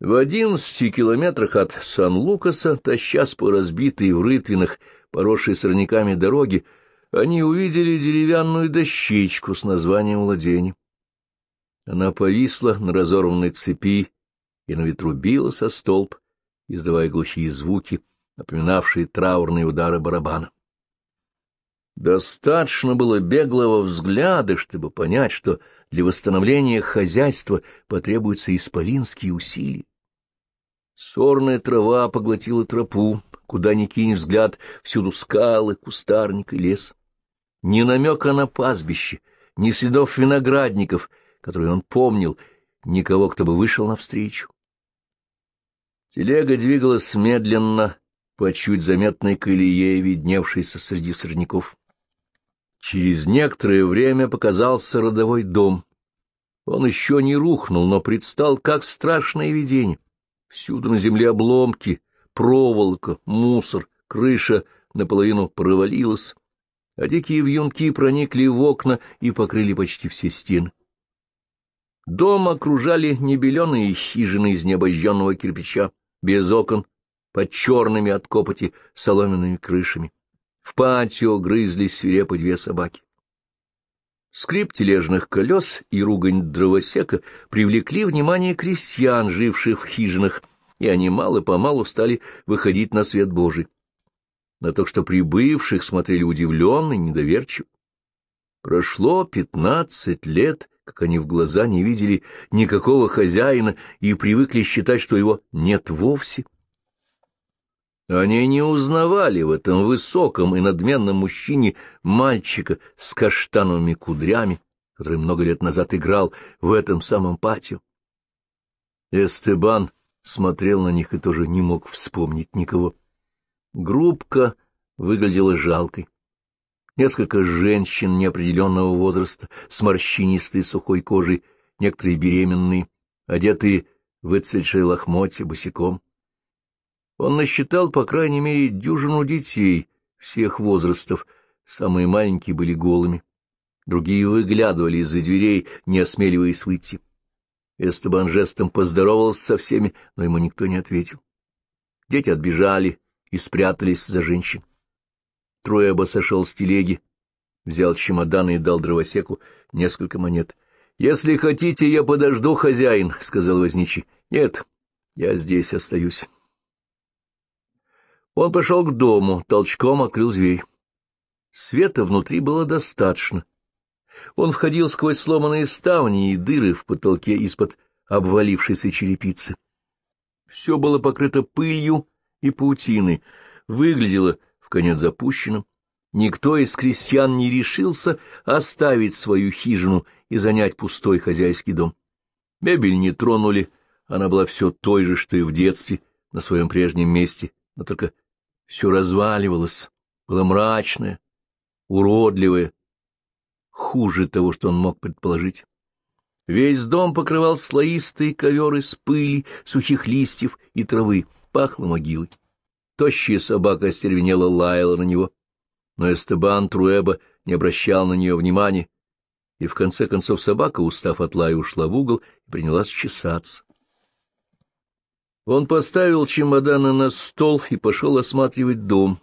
В одиннадцати километрах от Сан-Лукаса, тащась по разбитой в рытвинах, поросшей сорняками дороги, они увидели деревянную дощечку с названием владения. Она повисла на разорванной цепи и на ветру била со столб, издавая глухие звуки, напоминавшие траурные удары барабана. Достаточно было беглого взгляда, чтобы понять, что для восстановления хозяйства потребуются исполинские усилия. Сорная трава поглотила тропу, куда ни кинь взгляд, всюду скалы, кустарник и лес. Ни намека на пастбище, ни следов виноградников, которые он помнил, никого, кто бы вышел навстречу. Телега двигалась медленно, по чуть заметной колее, видневшейся среди сорняков. Через некоторое время показался родовой дом. Он еще не рухнул, но предстал как страшное видение. Всюду на земле обломки, проволока, мусор, крыша наполовину провалилась, а дикие вьюнки проникли в окна и покрыли почти все стены. Дом окружали небеленые хижины из необожженного кирпича, без окон, под черными от копоти соломенными крышами. В патио грызлись свирепо две собаки. Скрип тележных колес и ругань дровосека привлекли внимание крестьян, живших в хижинах, и они мало-помалу стали выходить на свет Божий. На то, что прибывших смотрели удивленно и недоверчиво. Прошло пятнадцать лет, как они в глаза не видели никакого хозяина и привыкли считать, что его нет вовсе. Они не узнавали в этом высоком и надменном мужчине мальчика с каштановыми кудрями, который много лет назад играл в этом самом патио. Эстебан смотрел на них и тоже не мог вспомнить никого. Группка выглядела жалкой. Несколько женщин неопределенного возраста с морщинистой сухой кожей, некоторые беременные, одетые в выцветшие лохмотья босиком. Он насчитал, по крайней мере, дюжину детей всех возрастов, самые маленькие были голыми, другие выглядывали из-за дверей, не осмеливаясь выйти. Эстебан жестом поздоровался со всеми, но ему никто не ответил. Дети отбежали и спрятались за женщин. Троеба сошел с телеги, взял чемодан и дал дровосеку несколько монет. — Если хотите, я подожду, хозяин, — сказал возничий. — Нет, я здесь остаюсь. Он пошел к дому, толчком открыл дверь. Света внутри было достаточно. Он входил сквозь сломанные ставни и дыры в потолке из-под обвалившейся черепицы. Все было покрыто пылью и паутиной, выглядело в конец запущенным. Никто из крестьян не решился оставить свою хижину и занять пустой хозяйский дом. Мебель не тронули, она была все той же, что и в детстве, на своем прежнем месте, но только все разваливалось, было мрачное, уродливое, хуже того, что он мог предположить. Весь дом покрывал слоистые ковер из пыли, сухих листьев и травы, пахло могилой. Тощая собака остервенела лаяла на него, но Эстебан Труэба не обращал на нее внимания, и в конце концов собака, устав от лая, ушла в угол и принялась чесаться. Он поставил чемоданы на стол и пошел осматривать дом.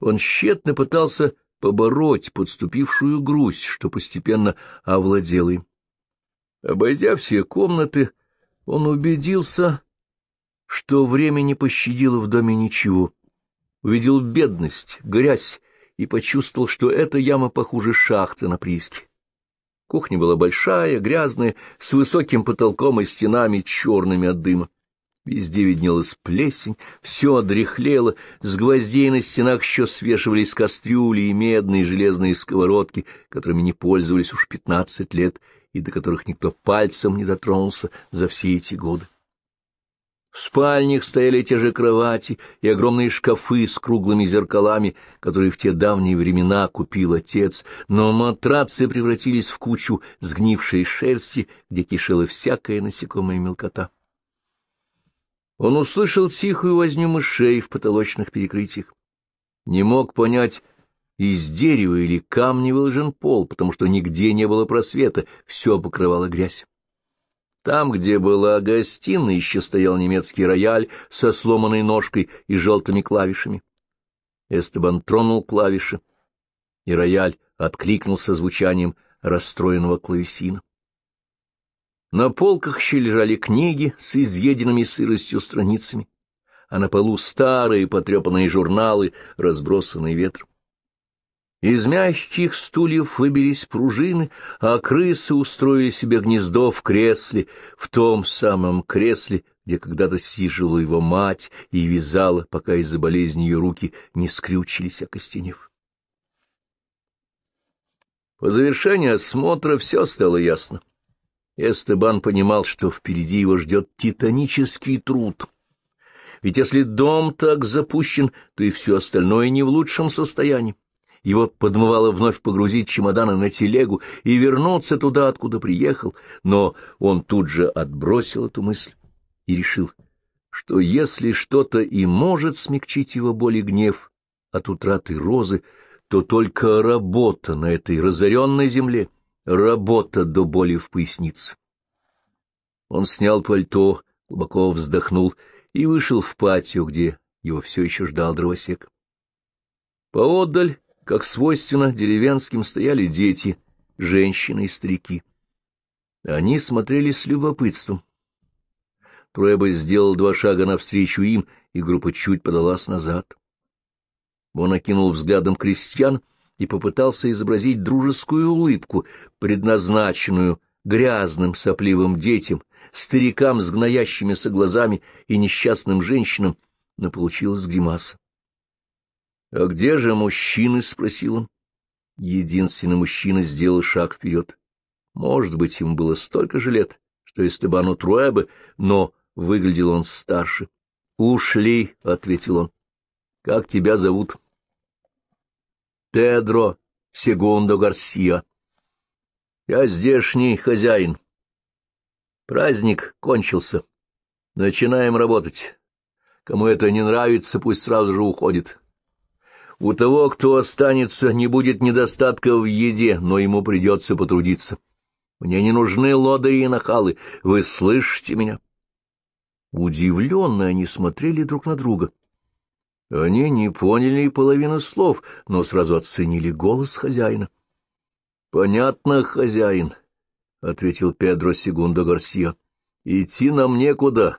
Он тщетно пытался побороть подступившую грусть, что постепенно овладела им. Обойдя все комнаты, он убедился, что время не пощадило в доме ничего. Увидел бедность, грязь и почувствовал, что эта яма похуже шахты на прииске. Кухня была большая, грязная, с высоким потолком и стенами, черными от дыма. Везде виднелась плесень, все одряхлело, с гвоздей на стенах еще свешивались кастрюли и медные железные сковородки, которыми не пользовались уж пятнадцать лет и до которых никто пальцем не дотронулся за все эти годы. В спальнях стояли те же кровати и огромные шкафы с круглыми зеркалами, которые в те давние времена купил отец, но матрацы превратились в кучу сгнившей шерсти, где кишела всякая насекомая мелкота. Он услышал тихую возню мышей в потолочных перекрытиях. Не мог понять, из дерева или камня выложен пол, потому что нигде не было просвета, все покрывало грязь. Там, где была гостиная, еще стоял немецкий рояль со сломанной ножкой и желтыми клавишами. Эстебан тронул клавиши, и рояль откликнулся звучанием расстроенного клавесина. На полках еще лежали книги с изъеденными сыростью страницами, а на полу старые потрепанные журналы, разбросанные ветром. Из мягких стульев выбились пружины, а крысы устроили себе гнездо в кресле, в том самом кресле, где когда-то сиживала его мать и вязала, пока из-за болезни ее руки не скрючились, окостенев. По завершении осмотра все стало ясно. Эстебан понимал, что впереди его ждет титанический труд. Ведь если дом так запущен, то и все остальное не в лучшем состоянии. Его подмывало вновь погрузить чемоданы на телегу и вернуться туда, откуда приехал, но он тут же отбросил эту мысль и решил, что если что-то и может смягчить его боль и гнев от утраты розы, то только работа на этой разоренной земле, работа до боли в пояснице. Он снял пальто, глубоко вздохнул и вышел в патио, где его все еще ждал дровосек. Поодаль как свойственно деревенским, стояли дети, женщины и старики. Они смотрели с любопытством. Троеба сделал два шага навстречу им, и группа чуть подалась назад. Он окинул взглядом крестьян и попытался изобразить дружескую улыбку, предназначенную грязным сопливым детям, старикам с гноящимися глазами и несчастным женщинам, но получилась гримаса. — А где же мужчины? — спросил он. Единственный мужчина сделал шаг вперед. Может быть, ему было столько же лет, что Эстебану Труэбе, но выглядел он старше. — Ушли, — ответил он. — Как тебя зовут? — Педро Сегундо Гарсия. — Я здешний хозяин. Праздник кончился. Начинаем работать. Кому это не нравится, пусть сразу же уходит. У того, кто останется, не будет недостатка в еде, но ему придется потрудиться. Мне не нужны лодыри и нахалы. Вы слышите меня?» Удивленно они смотрели друг на друга. Они не поняли и половины слов, но сразу оценили голос хозяина. — Понятно, хозяин, — ответил Педро Сегундо Гарсия. — Идти нам некуда.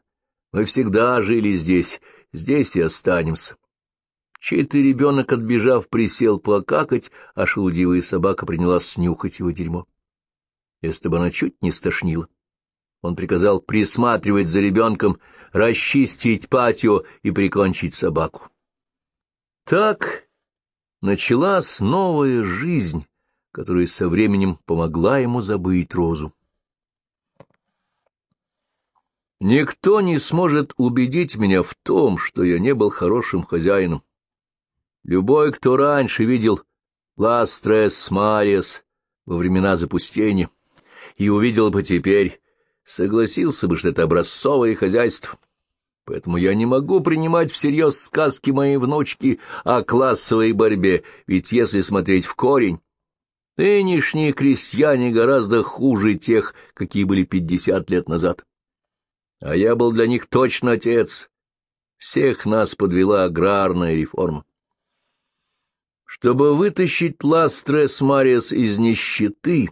Мы всегда жили здесь, здесь и останемся. Чей-то ребенок, отбежав, присел покакать, а шелудивая собака принялась снюхать его дерьмо. Эстебана чуть не стошнило. Он приказал присматривать за ребенком, расчистить патио и прикончить собаку. Так началась новая жизнь, которая со временем помогла ему забыть Розу. Никто не сможет убедить меня в том, что я не был хорошим хозяином. Любой, кто раньше видел Ластрес Мариас во времена запустения и увидел бы теперь, согласился бы, что это образцовое хозяйство. Поэтому я не могу принимать всерьез сказки моей внучки о классовой борьбе, ведь если смотреть в корень, нынешние крестьяне гораздо хуже тех, какие были пятьдесят лет назад. А я был для них точно отец. Всех нас подвела аграрная реформа. Чтобы вытащить Ластрес Мариас из нищеты,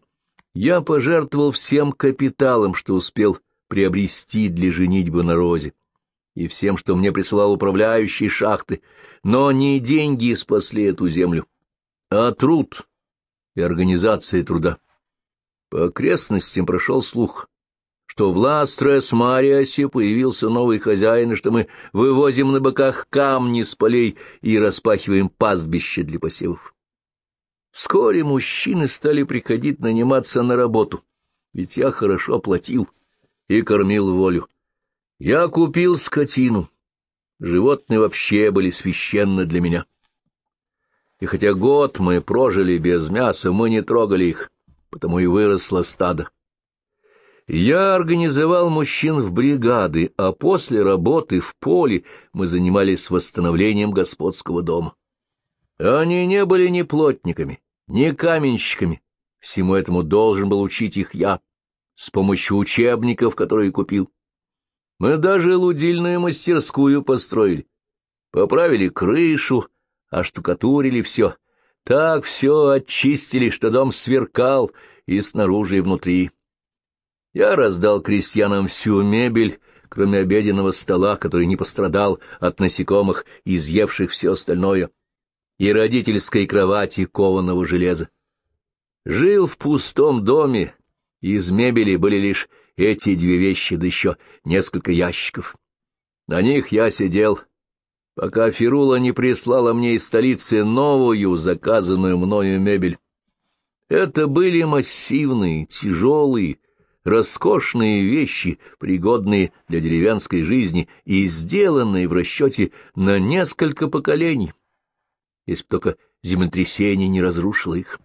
я пожертвовал всем капиталом, что успел приобрести для женитьбы на Розе, и всем, что мне присылал управляющий шахты, но не деньги спасли эту землю, а труд и организация труда. По окрестностям прошел слух, что в Ластрес Мариасе появился новый хозяин, и что мы вывозим на быках камни с полей и распахиваем пастбище для посевов. Вскоре мужчины стали приходить наниматься на работу, ведь я хорошо платил и кормил волю. Я купил скотину. Животные вообще были священны для меня. И хотя год мы прожили без мяса, мы не трогали их, потому и выросло стадо. Я организовал мужчин в бригады, а после работы в поле мы занимались восстановлением господского дома. Они не были ни плотниками, ни каменщиками. Всему этому должен был учить их я. с помощью учебников, которые купил. Мы даже лудильную мастерскую построили. Поправили крышу, оштукатурили все. Так все очистили, что дом сверкал и снаружи, и внутри. Я раздал крестьянам всю мебель, кроме обеденного стола, который не пострадал от насекомых, изъевших все остальное, и родительской кровати кованого железа. Жил в пустом доме, из мебели были лишь эти две вещи, да еще несколько ящиков. На них я сидел, пока Фирула не прислала мне из столицы новую, заказанную мною мебель. Это были массивные, тяжелые, роскошные вещи, пригодные для деревенской жизни и сделанные в расчете на несколько поколений, если бы только землетрясение не разрушило их.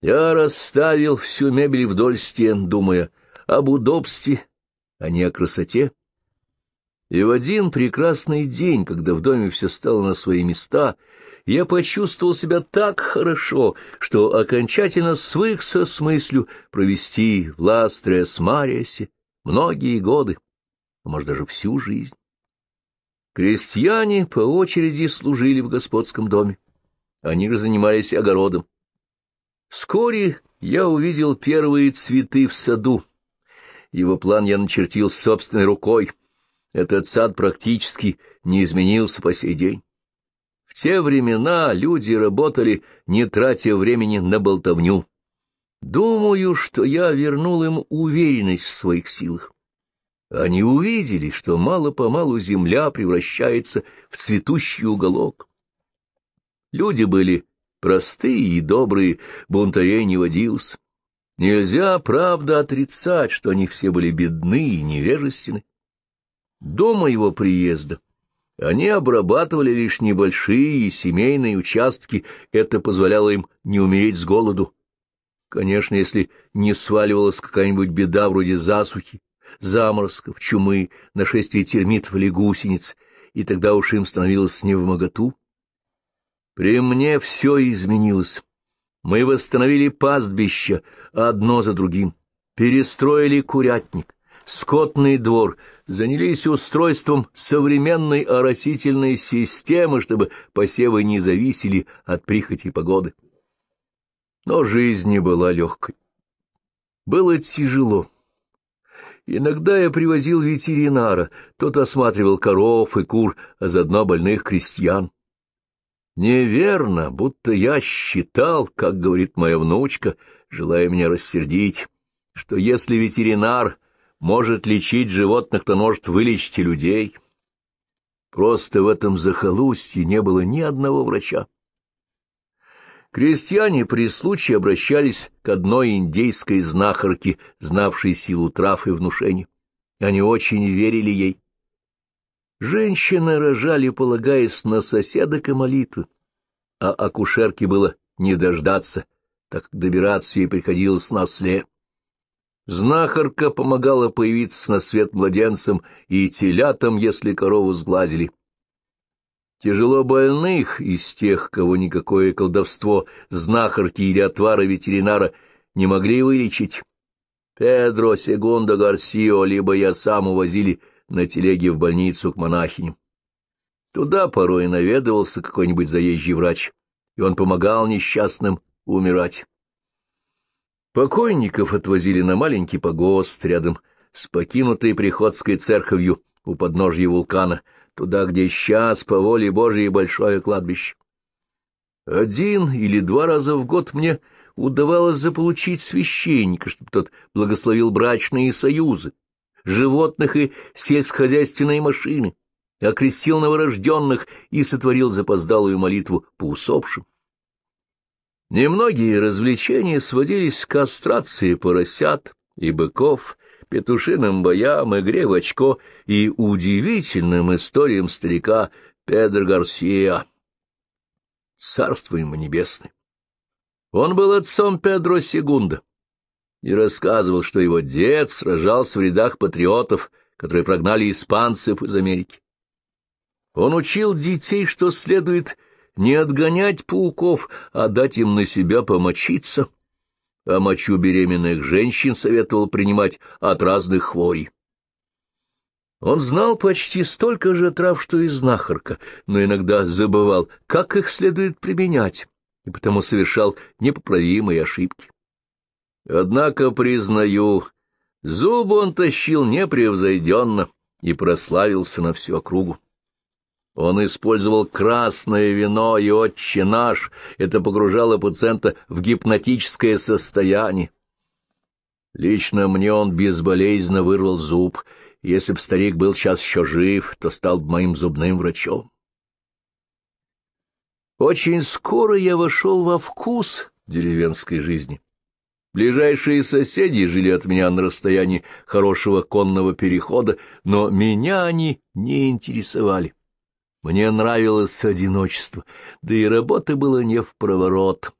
Я расставил всю мебель вдоль стен, думая об удобстве, а не о красоте. И в один прекрасный день, когда в доме все стало на свои места, я почувствовал себя так хорошо, что окончательно свыкся с мыслью провести в Ластрес-Мариасе многие годы, а может, даже всю жизнь. Крестьяне по очереди служили в господском доме. Они же занимались огородом. Вскоре я увидел первые цветы в саду. Его план я начертил собственной рукой. Этот сад практически не изменился по сей день. В те времена люди работали, не тратя времени на болтовню. Думаю, что я вернул им уверенность в своих силах. Они увидели, что мало-помалу земля превращается в цветущий уголок. Люди были простые и добрые, бунтарей не водилось. Нельзя, правда, отрицать, что они все были бедны и невежественны. До моего приезда они обрабатывали лишь небольшие семейные участки, это позволяло им не умереть с голоду. Конечно, если не сваливалась какая-нибудь беда вроде засухи, заморозков, чумы, нашествия термитов или гусениц, и тогда уж им становилось невмоготу. При мне все изменилось. Мы восстановили пастбище одно за другим, перестроили курятник, скотный двор, занялись устройством современной оросительной системы, чтобы посевы не зависели от прихоти погоды. Но жизнь не была легкой. Было тяжело. Иногда я привозил ветеринара, тот осматривал коров и кур, а заодно больных крестьян. Неверно, будто я считал, как говорит моя внучка, желая меня рассердить, что если ветеринар может лечить животных, то может вылечить и людей. Просто в этом захолустье не было ни одного врача. Крестьяне при случае обращались к одной индейской знахарке, знавшей силу трав и внушений. Они очень верили ей. Женщины рожали, полагаясь на соседок и молитвы, а акушерке было не дождаться, так добираться ей приходилось на сле. Знахарка помогала появиться на свет младенцам и телятам, если корову сглазили. Тяжело больных из тех, кого никакое колдовство знахарки или отвара ветеринара не могли вылечить. Педро Сегундо Гарсио либо я сам увозили на телеге в больницу к монахиням. Туда порой наведывался какой-нибудь заезжий врач, и он помогал несчастным умирать. Покойников отвозили на маленький погост рядом с покинутой приходской церковью у подножья вулкана, туда, где сейчас, по воле Божьей, большое кладбище. Один или два раза в год мне удавалось заполучить священника, чтобы тот благословил брачные союзы, животных и сельскохозяйственные машины, окрестил новорожденных и сотворил запоздалую молитву по усопшим. Немногие развлечения сводились к кастрации поросят и быков, петушиным боям, игре в очко и удивительным историям старика Педро Гарсия. Царство ему небесное! Он был отцом Педро Сегунда и рассказывал, что его дед сражался в рядах патриотов, которые прогнали испанцев из Америки. Он учил детей, что следует не отгонять пауков, а дать им на себя помочиться, а мочу беременных женщин советовал принимать от разных хворей. Он знал почти столько же трав, что и знахарка, но иногда забывал, как их следует применять, и потому совершал непоправимые ошибки. Однако, признаю, зубы он тащил непревзойденно и прославился на всю округу. Он использовал красное вино и отче наш, это погружало пациента в гипнотическое состояние. Лично мне он безболезненно вырвал зуб — если б старик был сейчас еще жив, то стал бы моим зубным врачом. Очень скоро я вошел во вкус деревенской жизни. Ближайшие соседи жили от меня на расстоянии хорошего конного перехода, но меня они не интересовали. Мне нравилось одиночество, да и работы было не в проворот.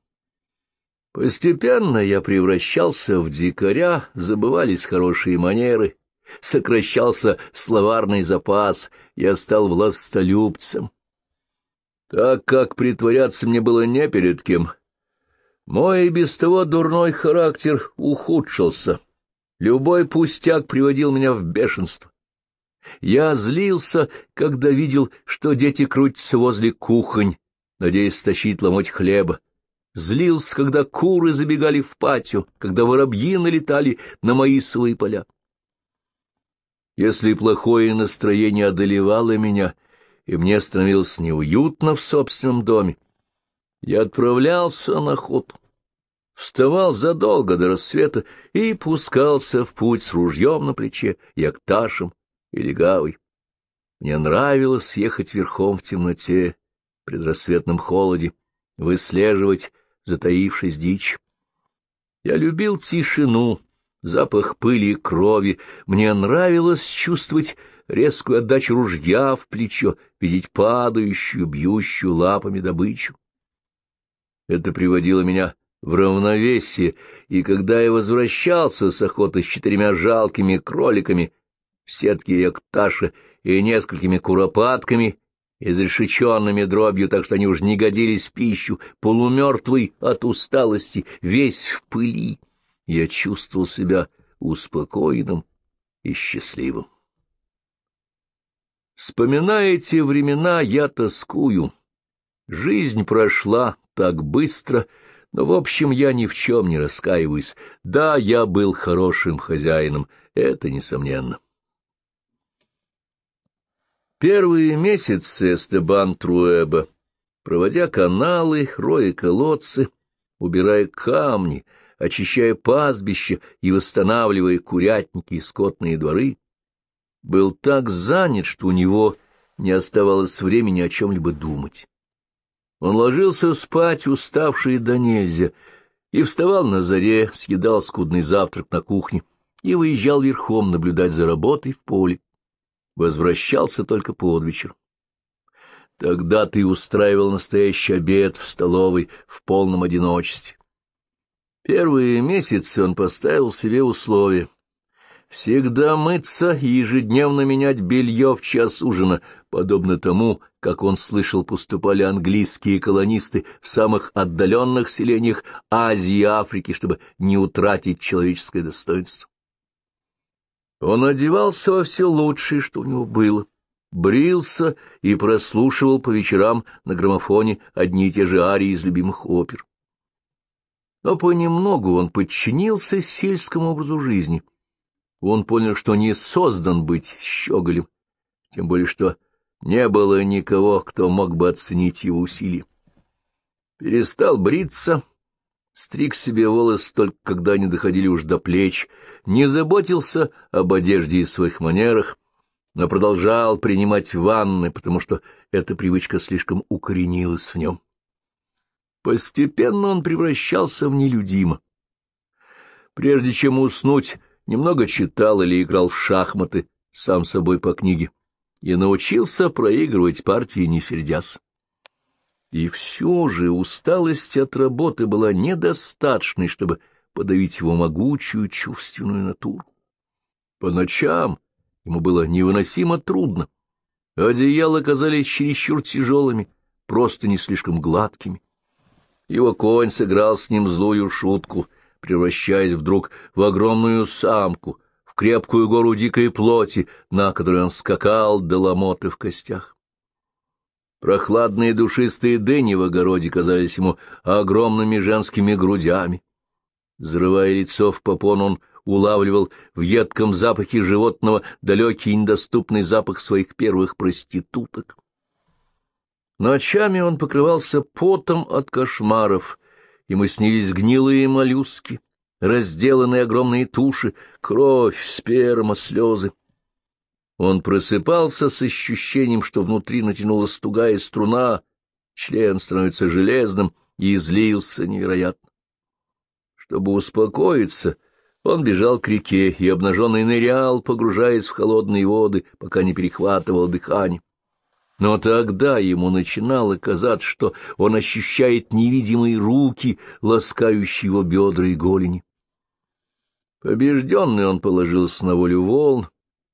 Постепенно я превращался в дикаря, забывались хорошие манеры, сокращался словарный запас, я стал властолюбцем. Так как притворяться мне было не перед кем, мой без того дурной характер ухудшился. Любой пустяк приводил меня в бешенство. Я злился, когда видел, что дети крутятся возле кухонь, надеясь стащить ломоть хлеба. Злился, когда куры забегали в патио, когда воробьи налетали на мои свои поля. Если плохое настроение одолевало меня, и мне становилось неуютно в собственном доме, я отправлялся на охоту, вставал задолго до рассвета и пускался в путь с ружьем на плече, якташем или гавой. Мне нравилось ехать верхом в темноте, в предрассветном холоде, выслеживать затаившись дичь. Я любил тишину, запах пыли и крови. Мне нравилось чувствовать резкую отдачу ружья в плечо, видеть падающую, бьющую лапами добычу. Это приводило меня в равновесие, и когда я возвращался с охоты с четырьмя жалкими кроликами в сетке якташа и несколькими куропатками, изрешеченными дробью, так что они уж не годились в пищу, полумертвый от усталости, весь в пыли, я чувствовал себя успокоенным и счастливым. Вспоминая эти времена, я тоскую. Жизнь прошла так быстро, но, в общем, я ни в чем не раскаиваюсь. Да, я был хорошим хозяином, это несомненно. Первые месяцы Эстебан Труэба, проводя каналы, роя колодцы, убирая камни, очищая пастбища и восстанавливая курятники и скотные дворы, был так занят, что у него не оставалось времени о чем-либо думать. Он ложился спать, уставший до нельзя, и вставал на заре, съедал скудный завтрак на кухне и выезжал верхом наблюдать за работой в поле. Возвращался только под вечер. Тогда ты устраивал настоящий обед в столовой в полном одиночестве. Первые месяцы он поставил себе условие. Всегда мыться и ежедневно менять белье в час ужина, подобно тому, как он слышал, поступали английские колонисты в самых отдаленных селениях Азии и Африки, чтобы не утратить человеческое достоинство. Он одевался во все лучшее, что у него было, брился и прослушивал по вечерам на граммофоне одни и те же арии из любимых опер. Но понемногу он подчинился сельскому образу жизни. Он понял, что не создан быть щеголем, тем более что не было никого, кто мог бы оценить его усилия. Перестал бриться, стриг себе волосы только когда они доходили уж до плеч, не заботился об одежде и своих манерах, но продолжал принимать ванны, потому что эта привычка слишком укоренилась в нем. Постепенно он превращался в нелюдима. Прежде чем уснуть, немного читал или играл в шахматы, сам собой по книге, и научился проигрывать партии, не сердясь. И все же усталость от работы была недостаточной, чтобы подавить его могучую чувственную натуру. По ночам ему было невыносимо трудно. Одеяла казались чересчур тяжелыми, просто не слишком гладкими. Его конь сыграл с ним злую шутку, превращаясь вдруг в огромную самку, в крепкую гору дикой плоти, на которой он скакал до ломоты в костях. Прохладные душистые дыни в огороде казались ему огромными женскими грудями. Взрывая лицо в попон, он улавливал в едком запахе животного далекий и недоступный запах своих первых проституток. Ночами он покрывался потом от кошмаров, ему снились гнилые моллюски, разделанные огромные туши, кровь, сперма, слезы. Он просыпался с ощущением, что внутри натянулась тугая струна, член становится железным и излился невероятно. Чтобы успокоиться, он бежал к реке и обнаженный нырял, погружаясь в холодные воды, пока не перехватывал дыхание. Но тогда ему начинало казаться, что он ощущает невидимые руки, ласкающие его бедра и голени. Побежденный он положился на волю волн,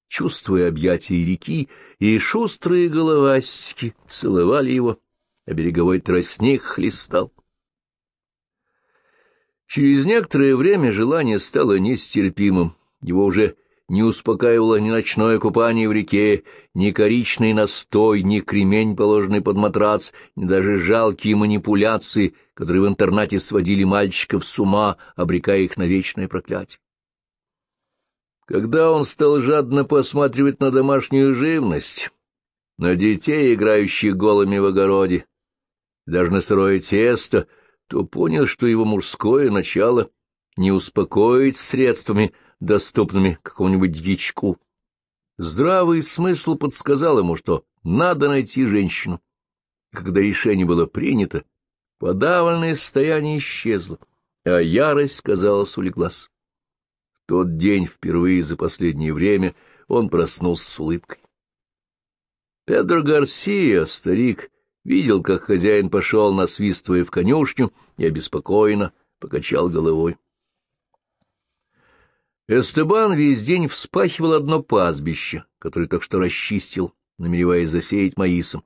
чувствуя объятия реки, и шустрые головастики целовали его, а береговой тростник хлестал. Через некоторое время желание стало нестерпимым, его уже не успокаивало ни ночное купание в реке, ни коричный настой, ни кремень, положенный под матрац, ни даже жалкие манипуляции, которые в интернате сводили мальчиков с ума, обрекая их на вечное проклятие. Когда он стал жадно посматривать на домашнюю живность, на детей, играющих голыми в огороде, даже на сырое тесто, то понял, что его мужское начало не успокоить средствами, доступными какому-нибудь дьячку. Здравый смысл подсказал ему, что надо найти женщину. Когда решение было принято, подавленное состояние исчезло, а ярость, казалось, улеглась тот день впервые за последнее время он проснулся с улыбкой. Педро Гарсия, старик, видел, как хозяин пошел, насвистывая в конюшню, и обеспокоенно покачал головой. Эстебан весь день вспахивал одно пастбище, которое так что расчистил, намереваясь засеять маисом.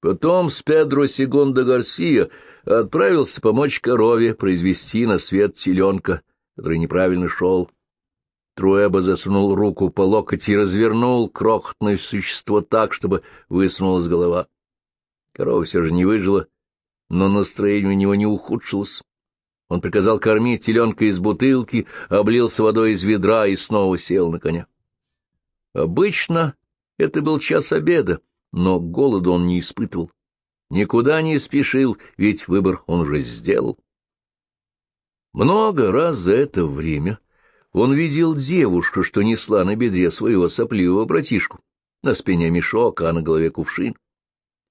Потом с Педро Сегондо Гарсия отправился помочь корове произвести на свет теленка, который неправильно шел. Труэба засунул руку по локоть и развернул крохотное существо так, чтобы высунулась голова. Корова все же не выжила, но настроение у него не ухудшилось. Он приказал кормить теленка из бутылки, облился водой из ведра и снова сел на коня. Обычно это был час обеда, но голода он не испытывал. Никуда не спешил, ведь выбор он уже сделал. Много раз за это время он видел девушку, что несла на бедре своего сопливого братишку, на спине мешок, а на голове кувшин.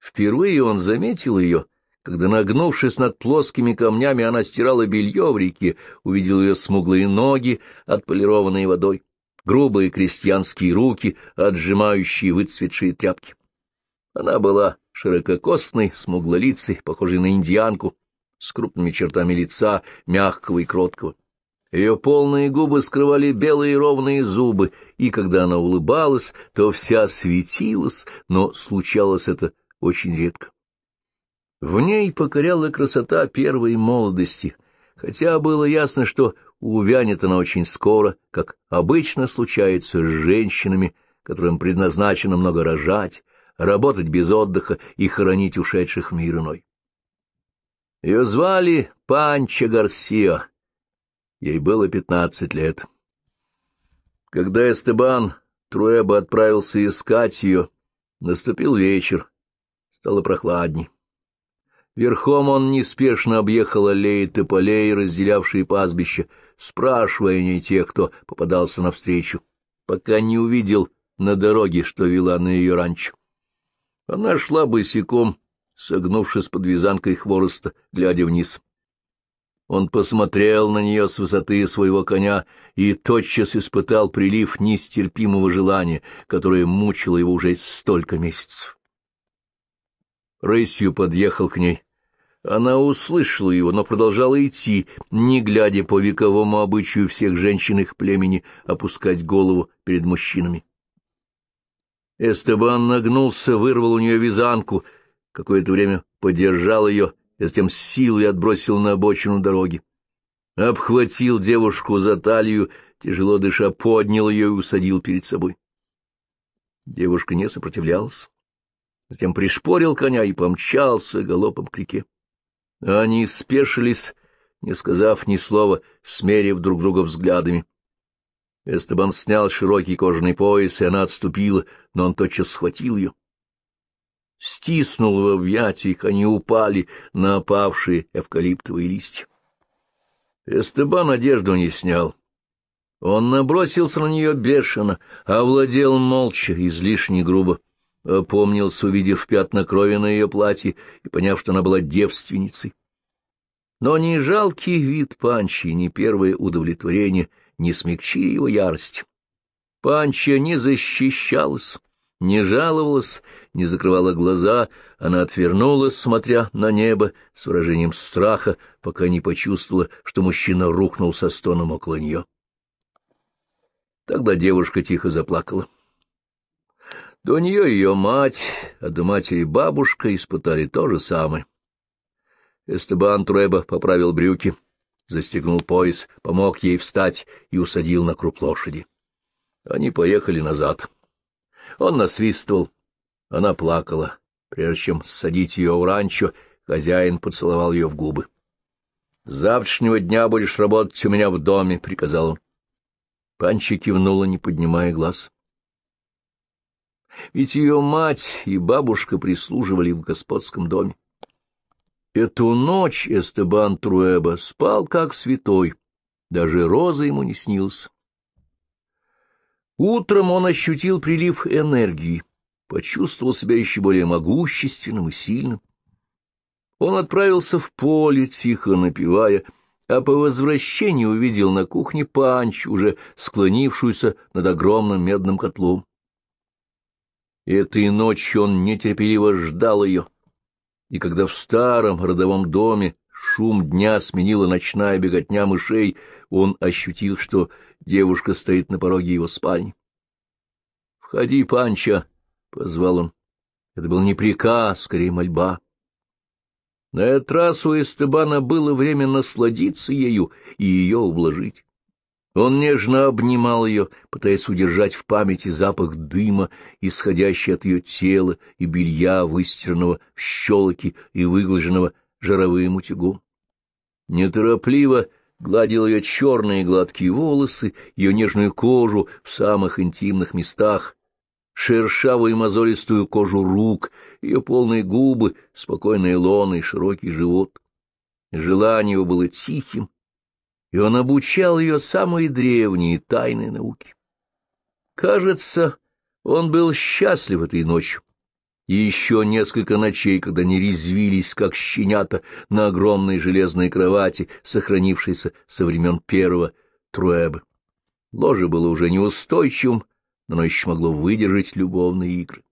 Впервые он заметил ее, когда, нагнувшись над плоскими камнями, она стирала белье в реке, увидел ее смуглые ноги, отполированные водой, грубые крестьянские руки, отжимающие выцветшие тряпки. Она была ширококосной, смуглолицей, похожей на индианку, с крупными чертами лица, мягкого и кроткого. Ее полные губы скрывали белые ровные зубы, и когда она улыбалась, то вся светилась, но случалось это очень редко. В ней покоряла красота первой молодости, хотя было ясно, что увянет она очень скоро, как обычно случается с женщинами, которым предназначено много рожать, работать без отдыха и хоронить ушедших в мир иной. Ее звали Панча Гарсия, Ей было пятнадцать лет. Когда Эстебан Труэба отправился искать ее, наступил вечер, стало прохладней. Верхом он неспешно объехал аллеи тополей, разделявшие пастбище, спрашивая не тех, кто попадался навстречу, пока не увидел на дороге, что вела на ее ранчо. Она шла босиком, согнувшись под вязанкой хвороста, глядя вниз. Он посмотрел на нее с высоты своего коня и тотчас испытал прилив нестерпимого желания, которое мучило его уже столько месяцев. Рысью подъехал к ней. Она услышала его, но продолжала идти, не глядя по вековому обычаю всех женщин их племени опускать голову перед мужчинами. Эстебан нагнулся, вырвал у нее вязанку, какое-то время подержал ее и затем с силой отбросил на обочину дороги. обхватил девушку за талию, тяжело дыша поднял ее и усадил перед собой. Девушка не сопротивлялась. Затем пришпорил коня и помчался галопом к реке. Они спешились, не сказав ни слова, смерив друг друга взглядами. Эстебан снял широкий кожаный пояс, и она отступила, но он тотчас схватил ее. Стиснул в объятиях, они упали на опавшие эвкалиптовые листья. Эстебан одежду не снял. Он набросился на нее бешено, овладел молча, излишне грубо. Опомнился, увидев пятна крови на ее платье и поняв, что она была девственницей. Но ни жалкий вид Панчи, ни первое удовлетворение не смягчили его ярость. Панча не защищалась, не жаловалась, не закрывала глаза, она отвернулась, смотря на небо, с выражением страха, пока не почувствовала, что мужчина рухнул со стоном около нее. Тогда девушка тихо заплакала. До нее ее мать, а до матери бабушка испытали то же самое. Эстебан Труэба поправил брюки, застегнул пояс, помог ей встать и усадил на круп лошади. Они поехали назад. Он насвистывал, она плакала. Прежде чем садить ее у ранчо, хозяин поцеловал ее в губы. — завтрашнего дня будешь работать у меня в доме, — приказал он. Панча кивнула, не поднимая глаз. Ведь ее мать и бабушка прислуживали в господском доме. Эту ночь Эстебан Труэба спал как святой, даже роза ему не снилась. Утром он ощутил прилив энергии, почувствовал себя еще более могущественным и сильным. Он отправился в поле, тихо напевая, а по возвращении увидел на кухне панч, уже склонившуюся над огромным медным котлом. Этой ночью он нетерпеливо ждал ее, и когда в старом родовом доме шум дня сменила ночная беготня мышей, он ощутил, что девушка стоит на пороге его спальни. — Входи, Панча! — позвал он. Это был не приказ, скорее мольба. На этот раз у Эстебана было время насладиться ею и ее ублажить. Он нежно обнимал ее, пытаясь удержать в памяти запах дыма, исходящий от ее тела и белья, выстиранного в щелоки и выглаженного жировым утюгом. Неторопливо гладил ее черные гладкие волосы, ее нежную кожу в самых интимных местах, шершавую мозолистую кожу рук, ее полные губы, спокойные лоны и широкий живот. Желание его было тихим, и он обучал ее самые древние тайные науки. Кажется, он был счастлив этой ночью, и еще несколько ночей, когда они резвились, как щенята, на огромной железной кровати, сохранившейся со времен первого Труэба. Ложе было уже неустойчивым, но еще могло выдержать любовные игры.